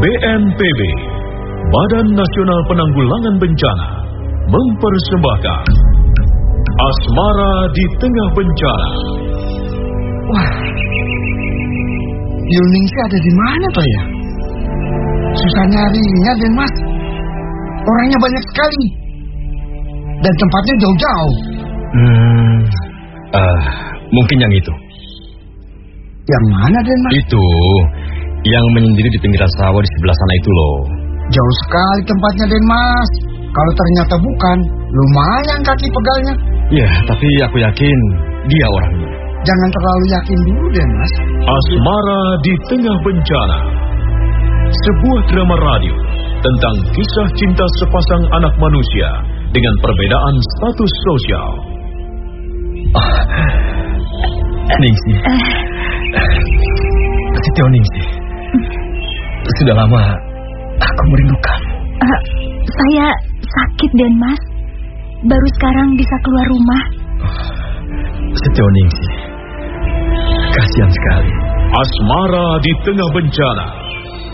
BNPB, Badan Nasional Penanggulangan Bencana, mempersembahkan Asmara di Tengah Bencana. Wah, Yuningsi ada di mana Pak ya? Susah nyarinya Den Mas. Orangnya banyak sekali. Dan tempatnya jauh-jauh. Hmm, uh, mungkin yang itu. Yang mana Den Mas? Itu, yang menyendiri di pinggiran sawah di sebelah sana itu loh. Jauh sekali tempatnya Den Mas. Kalau ternyata bukan, lumayan kaki pegalnya. Ya, tapi aku yakin dia orangnya. Jangan terlalu yakin dulu Den Mas. Asmara di Tengah Bencana. Sebuah drama radio tentang kisah cinta sepasang anak manusia dengan perbedaan status sosial. Oh, Ningsi. Setio Ningsi. Sudah lama aku merindukan. Uh, saya sakit, Den Mas. Baru sekarang bisa keluar rumah. Setio Ningsi. Kasihan sekali. Asmara di Tengah Bencana.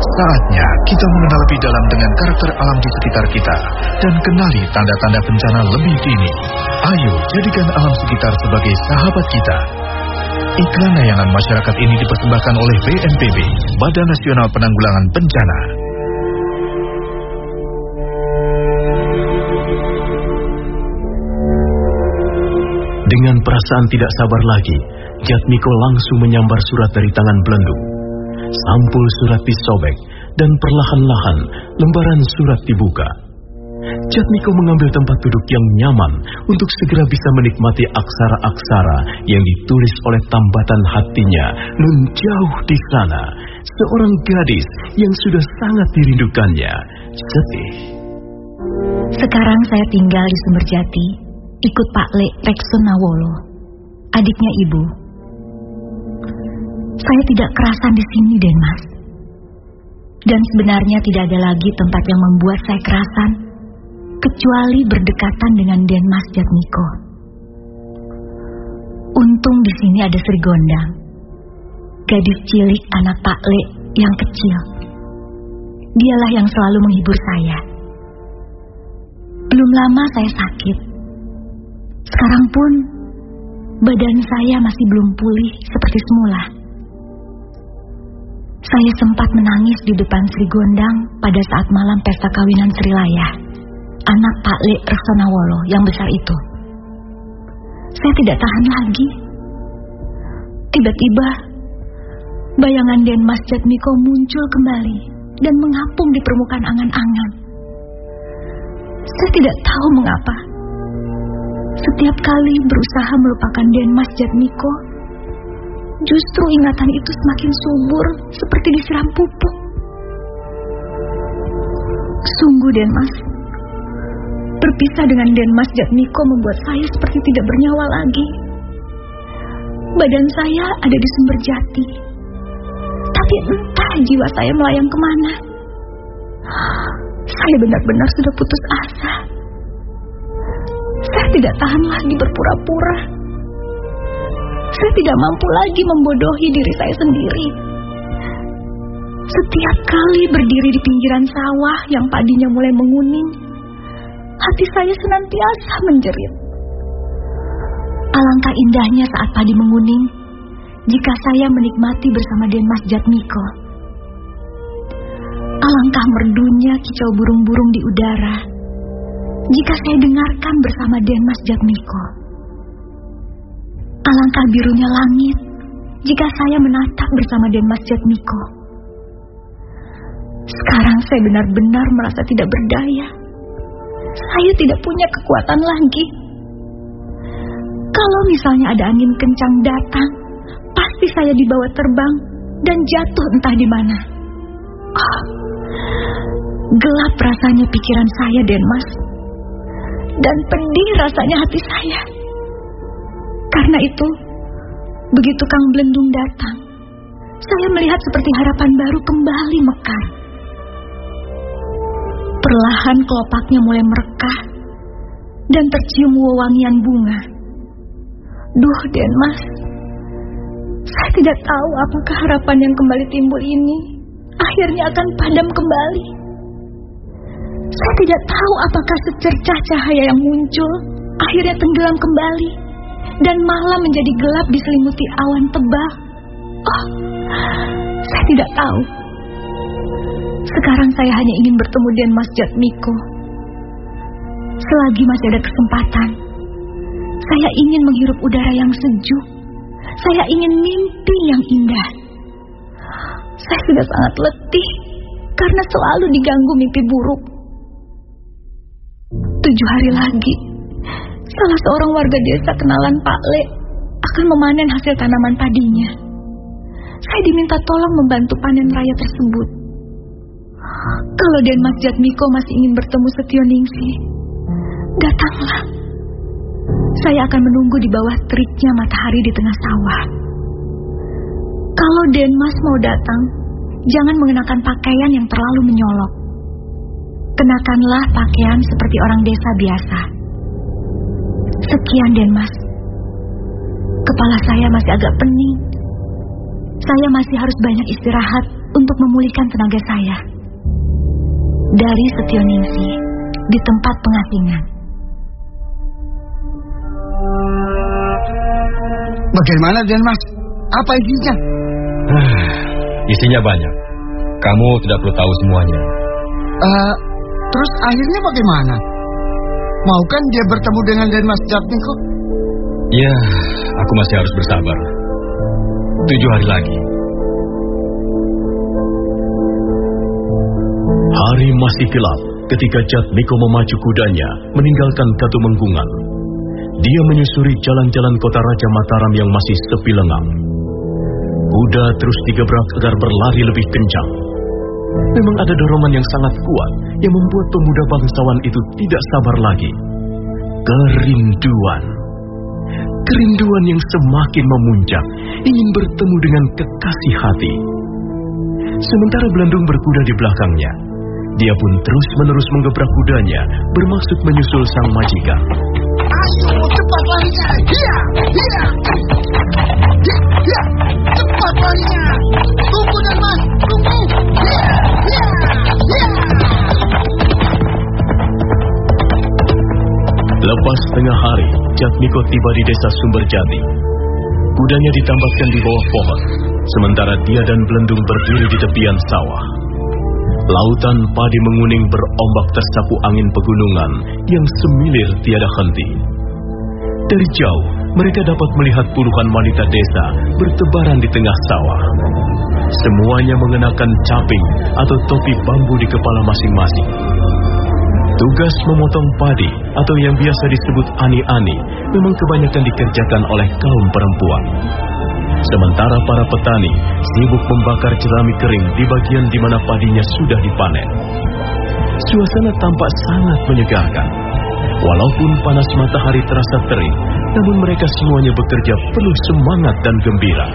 Saatnya kita mengenal lebih dalam dengan karakter alam di sekitar kita dan kenali tanda-tanda bencana lebih dini. Ayo jadikan alam sekitar sebagai sahabat kita. Iklan layanan masyarakat ini dipersembahkan oleh BNPB, Badan Nasional Penanggulangan Bencana. Dengan perasaan tidak sabar lagi, Jatmiko langsung menyambar surat dari tangan Belendung. Sampul surat disobek dan perlahan-lahan lembaran surat dibuka. Jatmiko mengambil tempat duduk yang nyaman untuk segera bisa menikmati aksara-aksara yang ditulis oleh tambatan hatinya nun jauh di sana. Seorang gadis yang sudah sangat dirindukannya, Setih. Sekarang saya tinggal di Sumberjati, ikut Pak Le Rekson Nawolo, adiknya ibu. Saya tidak kerasan di sini, Denmas. Dan sebenarnya tidak ada lagi tempat yang membuat saya kerasan, kecuali berdekatan dengan Denmas Jatmiko. Untung di sini ada Sri Gondang, gadis cilik anak Pak Le yang kecil. Dialah yang selalu menghibur saya. Belum lama saya sakit. Sekarang pun badan saya masih belum pulih seperti semula. Saya sempat menangis di depan Sri Gondang pada saat malam pesta kawinan Sri Laya, anak Pak Le Resonawolo yang besar itu. Saya tidak tahan lagi. Tiba-tiba, bayangan Denmas Jatmiko muncul kembali dan mengapung di permukaan angan-angan. Saya tidak tahu mengapa. Setiap kali berusaha melupakan Denmas Jatmiko, justru ingatan itu semakin subur seperti disiram pupuk. Sungguh Denmas, Berpisah dengan Denmas Jatmiko membuat saya seperti tidak bernyawa lagi. Badan saya ada di sumber jati. Tapi entah jiwa saya melayang ke mana. Saya benar-benar sudah putus asa. Saya tidak tahan lagi berpura-pura. Saya tidak mampu lagi membodohi diri saya sendiri. Setiap kali berdiri di pinggiran sawah yang padinya mulai menguning, hati saya senantiasa menjerit. Alangkah indahnya saat padi menguning jika saya menikmati bersama Denmas Jatmiko. Alangkah merdunya kicau burung-burung di udara jika saya dengarkan bersama Denmas Jatmiko. Alangkah birunya langit jika saya menatap bersama Denmas Jatmiko. Sekarang saya benar-benar merasa tidak berdaya. Saya tidak punya kekuatan lagi. Kalau misalnya ada angin kencang datang, pasti saya dibawa terbang dan jatuh entah di mana. Oh, gelap rasanya pikiran saya, Denmas. Dan pedih rasanya hati saya. Karena itu, begitu Kang Belendung datang, saya melihat seperti harapan baru kembali mekar. Perlahan kelopaknya mulai merekah dan tercium wewangian bunga. Duh, Denmas, saya tidak tahu apakah harapan yang kembali timbul ini akhirnya akan padam kembali. Saya tidak tahu apakah secercah cahaya yang muncul akhirnya tenggelam kembali dan malam menjadi gelap diselimuti awan tebal. Oh, saya tidak tahu. Sekarang saya hanya ingin bertemu dengan Mas Jatmiko. Selagi masih ada kesempatan, saya ingin menghirup udara yang sejuk. Saya ingin mimpi yang indah. Saya sudah sangat letih karena selalu diganggu mimpi buruk. Tujuh hari lagi, salah seorang warga desa kenalan Pak Le akan memanen hasil tanaman padinya. Saya diminta tolong membantu panen raya tersebut. Kalau Denmas Jatmiko masih ingin bertemu Setio Ningsi, datanglah. Saya akan menunggu di bawah teriknya matahari di tengah sawah. Kalau Denmas mau datang, jangan mengenakan pakaian yang terlalu menyolok. Kenakanlah pakaian seperti orang desa biasa. Sekian Denmas. Kepala saya masih agak pening. Saya masih harus banyak istirahat untuk memulihkan tenaga saya. Dari Setioningsi di tempat pengasingan. Bagaimana Denmas? Apa isinya? Isinya banyak. Kamu tidak perlu tahu semuanya. Uh, terus akhirnya bagaimana? Mau kan dia bertemu dengan Denmas Jatmiko? Ya, aku masih harus bersabar. Tujuh hari lagi. Hari masih gelap ketika Jatmiko memacu kudanya meninggalkan Katu Menggungan. Dia menyusuri jalan-jalan kota Raja Mataram yang masih sepi lengang. Kuda terus digebrak agar berlari lebih kencang. Memang ada dorongan yang sangat kuat yang membuat pemuda bangsawan itu tidak sabar lagi. Kerinduan. Kerinduan yang semakin memuncak, ingin bertemu dengan kekasih hati. Sementara Belandung berkuda di belakangnya, dia pun terus-menerus menggebrak kudanya, bermaksud menyusul sang majikan. Ayo cepat larinya. Iya, iya. Tengah hari, Jatmiko tiba di desa Sumberjati. Kudanya ditambahkan di bawah pohon, sementara dia dan Belendung berdiri di tepian sawah. Lautan padi menguning berombak tersapu angin pegunungan yang semilir tiada henti. Dari jauh, mereka dapat melihat puluhan wanita desa bertebaran di tengah sawah. Semuanya mengenakan caping atau topi bambu di kepala masing-masing. Tugas memotong padi atau yang biasa disebut ani-ani memang kebanyakan dikerjakan oleh kaum perempuan. Sementara para petani sibuk membakar jerami kering di bagian di mana padinya sudah dipanen. Suasana tampak sangat menyegarkan. Walaupun panas matahari terasa terik, namun mereka semuanya bekerja penuh semangat dan gembira.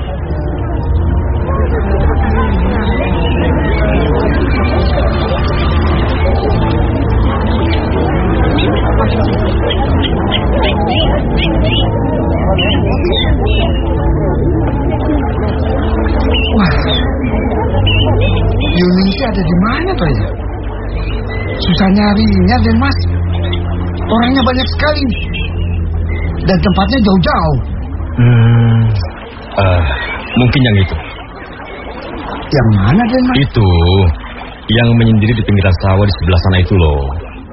Nyarinya Den Mas. Orangnya banyak sekali. Dan tempatnya jauh-jauh. Hmm, eh, mungkin yang itu. Yang mana Den Mas? Itu yang menyendiri di pinggiran sawah di sebelah sana itu loh.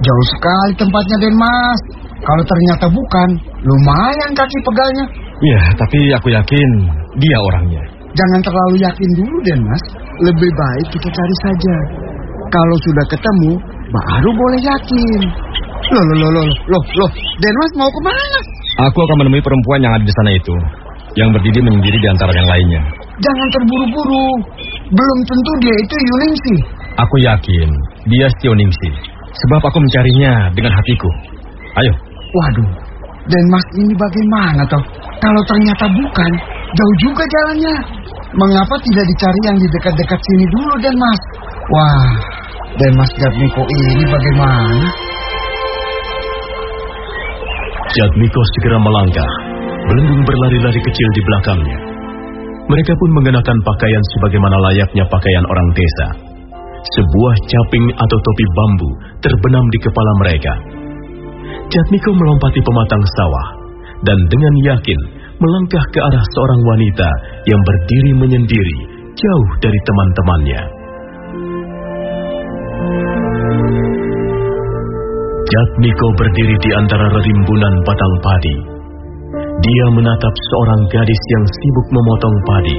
Jauh sekali tempatnya Den Mas. Kalau ternyata bukan, lumayan kaki pegalnya. Ya, tapi aku yakin dia orangnya. Jangan terlalu yakin dulu Den Mas. Lebih baik kita cari saja. Kalau sudah ketemu, baru boleh yakin. Loh, loh, loh, loh, loh, loh. Den Mas mau ke mana? Aku akan menemui perempuan yang ada di sana itu, yang berdiri menyendiri di antara yang lainnya. Jangan terburu-buru. Belum tentu dia itu Yuningsi. Aku yakin dia Stioningsi, sebab aku mencarinya dengan hatiku. Ayo, Waduh, Den Mas ini bagaimana toh? Kalau ternyata bukan, jauh juga jalannya. Mengapa tidak dicari yang di dekat-dekat sini dulu, Den Mas? Wah, Den Mas Jatmiko ini bagaimana? Jatmiko segera melangkah, Belendung berlari-lari kecil di belakangnya. Mereka pun mengenakan pakaian sebagaimana layaknya pakaian orang desa. Sebuah caping atau topi bambu terbenam di kepala mereka. Jatmiko melompati pematang sawah dan dengan yakin melangkah ke arah seorang wanita yang berdiri menyendiri jauh dari teman-temannya. Jatmiko berdiri di antara rimbunan batang padi. Dia menatap seorang gadis yang sibuk memotong padi,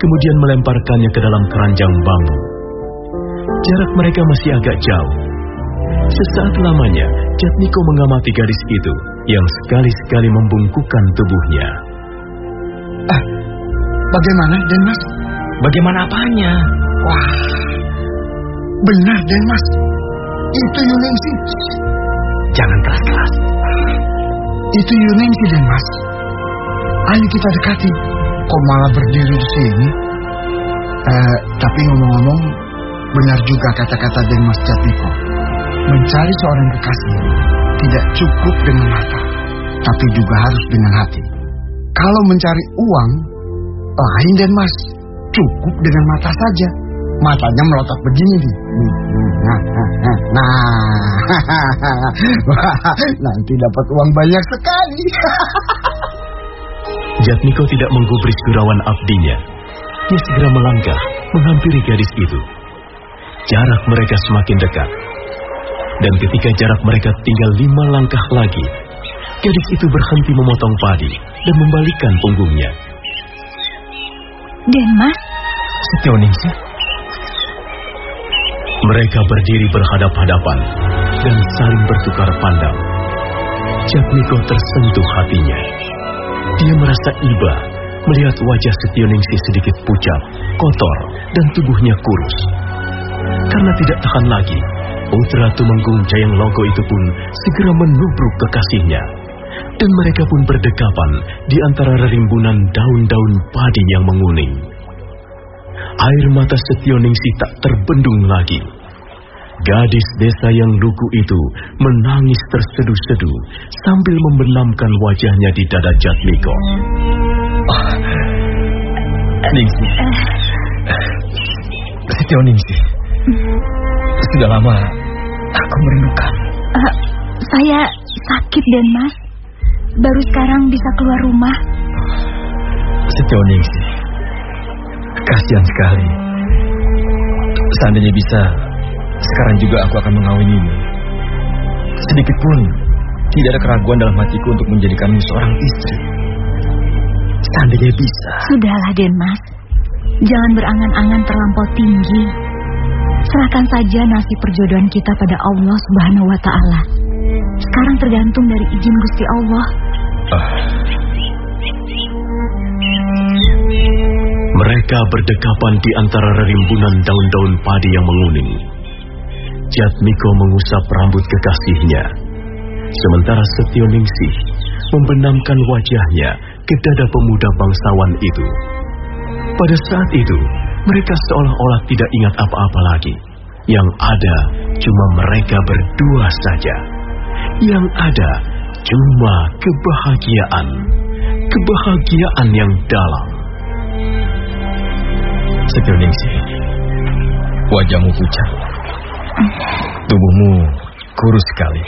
kemudian melemparkannya ke dalam keranjang bambu. Jarak mereka masih agak jauh. Sesaat lamanya, Jatmiko mengamati gadis itu yang sekali-sekali membungkukkan tubuhnya. Ah, bagaimana, Den Mas? bagaimana apanya? Wah, benar, Den Mas. Itu Yuningsi. Jangan keras-keras. Itu Yuningsi, Den Mas. Ayo kita dekati. Kok malah berdiri di sini? Eh, tapi ngomong-ngomong, benar juga kata-kata Den Mas Jatmiko. Mencari seorang kekasih tidak cukup dengan mata, tapi juga harus dengan hati. Kalau mencari uang, lain Den Mas. Cukup dengan mata saja. Matanya melotot begini nih. Nah, nah, nah, nah. Nanti dapat uang banyak sekali. Jatmiko tidak menggubris gurauan abdinya. Dia segera melangkah, menghampiri gadis itu. Jarak mereka semakin dekat. Dan ketika jarak mereka tinggal lima langkah lagi, gadis itu berhenti memotong padi dan membalikkan punggungnya. Den Mas, Stioningsi? Mereka berdiri berhadap-hadapan dan saling bertukar pandang. Jatmiko tersentuh hatinya. Dia merasa iba melihat wajah Setioningsi sedikit pucat, kotor, dan tubuhnya kurus. Karena tidak tahan lagi, Putra Tumenggung Jayang Logo itu pun segera menubruk kekasihnya. Dan mereka pun berdekapan di antara rerimbunan daun-daun padi yang menguning. Air mata Setioningsi tak terbendung lagi. Gadis desa yang lugu itu menangis terseduh-seduh sambil membenamkan wajahnya di dada Jatmiko. Ningsi. Stioningsi. Sudah lama aku merindukan. eh, saya sakit Den Mas. Baru sekarang bisa keluar rumah. Stioningsi. Kasihan sekali. Seandainya bisa, sekarang juga aku akan mengawinimu. Sedikit pun tidak ada keraguan dalam hatiku untuk menjadikanmu seorang istri. Seandainya bisa. Sudahlah Den Mas. Jangan berangan-angan terlampau tinggi. Serahkan saja nasib perjodohan kita pada Allah Subhanahu wa taala. Sekarang tergantung dari izin Gusti Allah. Mereka berdekapan di antara rerimbunan daun-daun padi yang menguning. Jatmiko mengusap rambut kekasihnya. Sementara Setio Ningsih membenamkan wajahnya ke dada pemuda bangsawan itu. Pada saat itu, mereka seolah-olah tidak ingat apa-apa lagi. Yang ada cuma mereka berdua saja. Yang ada cuma kebahagiaan. Kebahagiaan yang dalam. Setio Ningsih, wajahmu pucat. Tubuhmu kurus sekali.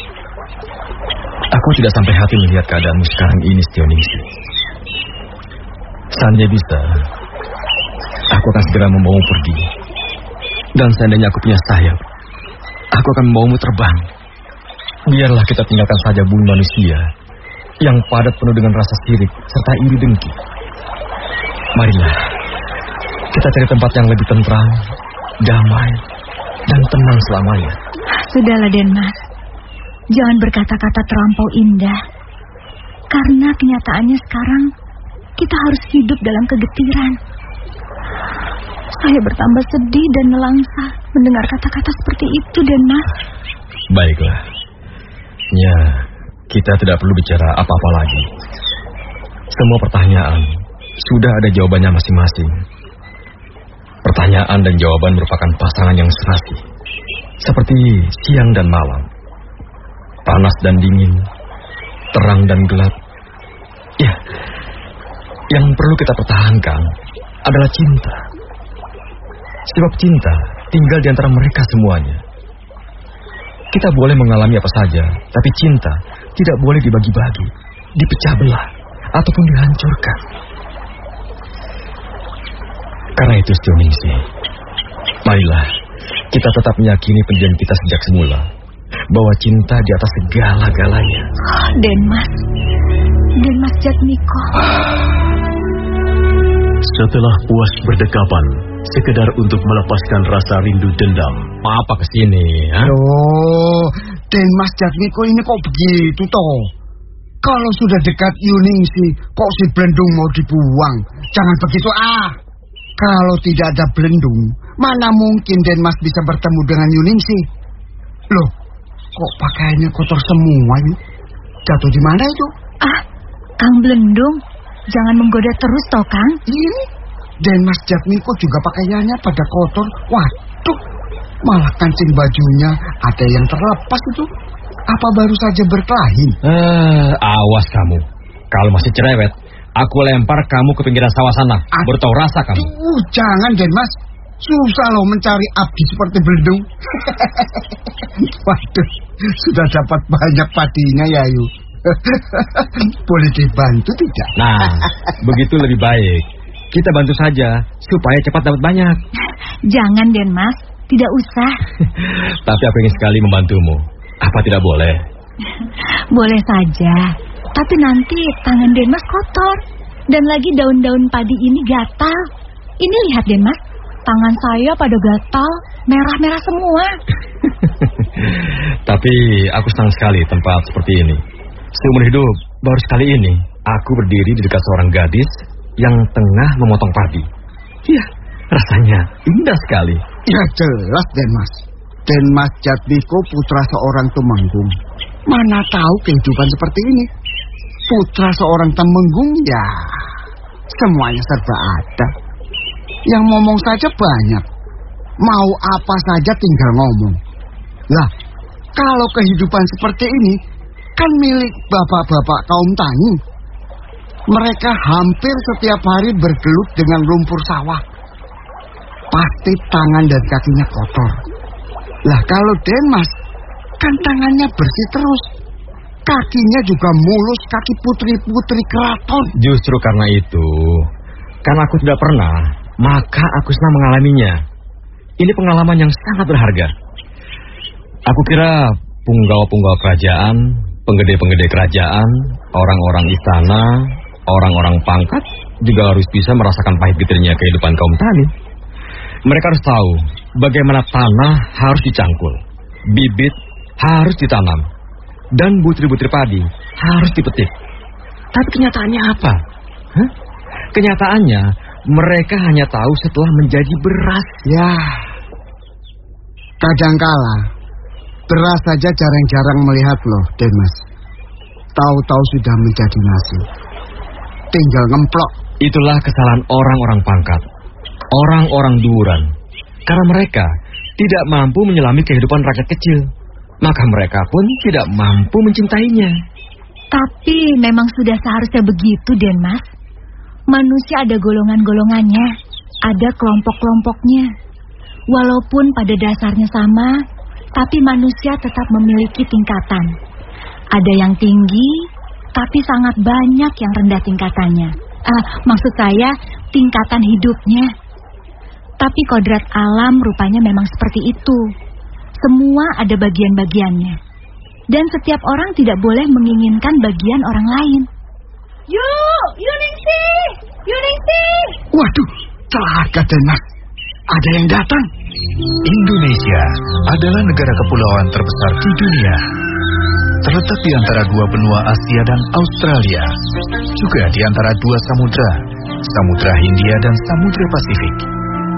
Aku tidak sampai hati melihat keadaanmu sekarang ini, Stioningsi. Seandainya bisa, aku akan segera membawamu pergi. Dan seandainya aku punya sayap, aku akan membawamu terbang. Biarlah kita tinggalkan saja bumi manusia yang padat penuh dengan rasa sirik serta iri dengki. Marilah, kita cari tempat yang lebih tentram, damai, dan tenang selamanya. Sudahlah, Denmas. Jangan berkata-kata terlampau indah. Karena kenyataannya sekarang kita harus hidup dalam kegetiran. Saya bertambah sedih dan nelangsa mendengar kata-kata seperti itu, Denmas. Baiklah. Ya, kita tidak perlu bicara apa-apa lagi. Semua pertanyaan sudah ada jawabannya masing-masing. Pertanyaan dan jawaban merupakan pasangan yang serasi. Seperti siang dan malam. Panas dan dingin. Terang dan gelap. Ya, yang perlu kita pertahankan adalah cinta. Sebab cinta tinggal di antara mereka semuanya. Kita boleh mengalami apa saja, tapi cinta tidak boleh dibagi-bagi, dipecah belah, ataupun dihancurkan. Karena itu, Stioningsi, marilah kita tetap meyakini pendiam kita sejak semula bahwa cinta di atas segala-galanya. Oh, Denmas. Denmas Jatmiko. Setelah puas berdekapan, sekedar untuk melepaskan rasa rindu dendam. Apa ke sini? Ha? Loh, Denmas Jatmiko ini kok begitu toh? Kalau sudah dekat Yuningsi, kok si Belendung mau dibuang? Jangan begitu ah. Kalau tidak ada Belendung, mana mungkin Denmas bisa bertemu dengan Yuningsi? Loh, kok pakaiannya kotor semua ini? Jatuh di mana itu? Ah, Kang Belendung, jangan menggoda terus toh, Kang. Ini Denmas Jatmiko juga pakaiannya pada kotor. Waduh, malah kancing bajunya ada yang terlepas itu. Apa baru saja berkelahi? Eh, awas kamu. Kalau masih cerewet, aku lempar kamu ke pinggiran sawah sana. Baru tahu rasa kamu. Aduh, jangan Denmas. Susah loh mencari abdi seperti Belendung. Waduh, sudah dapat banyak padinya ya, Ayu. Boleh dibantu tidak? Nah, begitu lebih baik. Kita bantu saja supaya cepat dapat banyak. Jangan, Denmas. Tidak usah. Tapi aku ingin sekali membantumu. Apa tidak boleh? Boleh saja. Tapi nanti tangan Denmas kotor. Dan lagi daun-daun padi ini gatal. Ini lihat, Denmas. Tangan saya pada gatal. Merah-merah semua. Tapi aku senang sekali tempat seperti ini. Seumur hidup, baru sekali ini aku berdiri di dekat seorang gadis yang tengah memotong padi. Iya, rasanya indah sekali. Ya jelas Denmas. Denmas Jatmiko putra seorang Tumenggung. Mana tahu kehidupan seperti ini. Putra seorang Temenggung ya semuanya serba ada. Yang ngomong saja banyak. Mau apa saja tinggal ngomong. Lah, kalau kehidupan seperti ini kan milik bapak-bapak kaum tani. Mereka hampir setiap hari bergelut dengan lumpur sawah. Pasti tangan dan kakinya kotor. Lah kalau Denmas, kan tangannya bersih terus. Kakinya juga mulus kaki putri-putri keraton. Justru karena itu, karena aku tidak pernah, maka aku senang mengalaminya. Ini pengalaman yang sangat berharga. Aku kira punggawa-punggawa kerajaan, penggede-penggede kerajaan, orang-orang istana, orang-orang pangkat juga harus bisa merasakan pahit getirnya kehidupan kaum tani. Mereka harus tahu bagaimana tanah harus dicangkul, bibit harus ditanam, dan butir-butir padi harus dipetik. Tapi kenyataannya apa? Hah? Kenyataannya mereka hanya tahu setelah menjadi beras. Ya, kadangkala beras saja jarang-jarang melihat loh, Denmas. tahu-tahu sudah menjadi nasi. Tinggal ngemplok. Itulah kesalahan orang-orang pangkat, orang-orang duran. Karena mereka tidak mampu menyelami kehidupan rakyat kecil, maka mereka pun tidak mampu mencintainya. Tapi memang sudah seharusnya begitu, Denmas. Manusia ada golongan-golongannya, ada kelompok-kelompoknya. Walaupun pada dasarnya sama, tapi manusia tetap memiliki tingkatan. Ada yang tinggi, tapi sangat banyak yang rendah tingkatannya. Ah, maksud saya tingkatan hidupnya. Tapi kodrat alam rupanya memang seperti itu. Semua ada bagian-bagiannya. Dan setiap orang tidak boleh menginginkan bagian orang lain. Yuk, Yuningsi! Yuningsi! Waduh, celaka Denas. Ada yang datang. Indonesia adalah negara kepulauan terbesar di dunia. Terletak di antara dua benua Asia dan Australia, juga di antara dua samudra, Samudra Hindia dan Samudra Pasifik.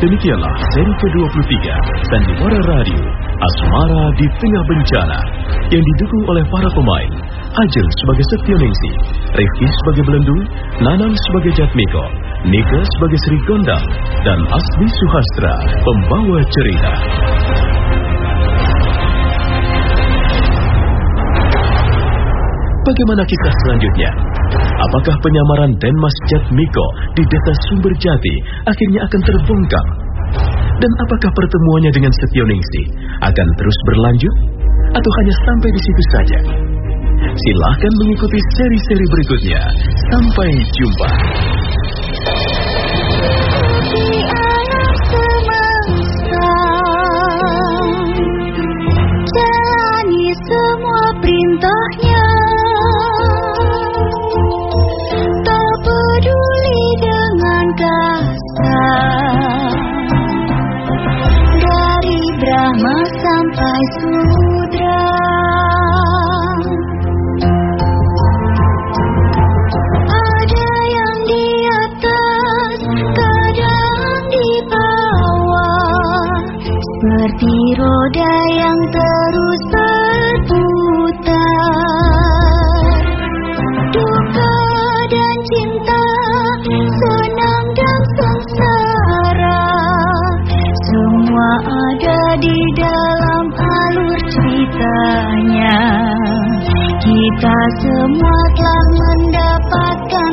demikianlah seri ke-23 Sandiwara Radio Asmara di Tengah Bencana yang didukung oleh para pemain Ajeng sebagai Setioningsi, Rifki sebagai Belendung, Nanang sebagai Jatmiko, Nika sebagai Sri Gondang, dan Asli Suhastra pembawa cerita. Bagaimana kisah selanjutnya? Apakah penyamaran Denmas Jatmiko di desa Sumberjati akhirnya akan terbongkar? Dan apakah pertemuannya dengan Setioningsi akan terus berlanjut? Atau hanya sampai di situ saja? Silahkan mengikuti seri-seri berikutnya. Sampai jumpa. Kita semua telah mendapatkan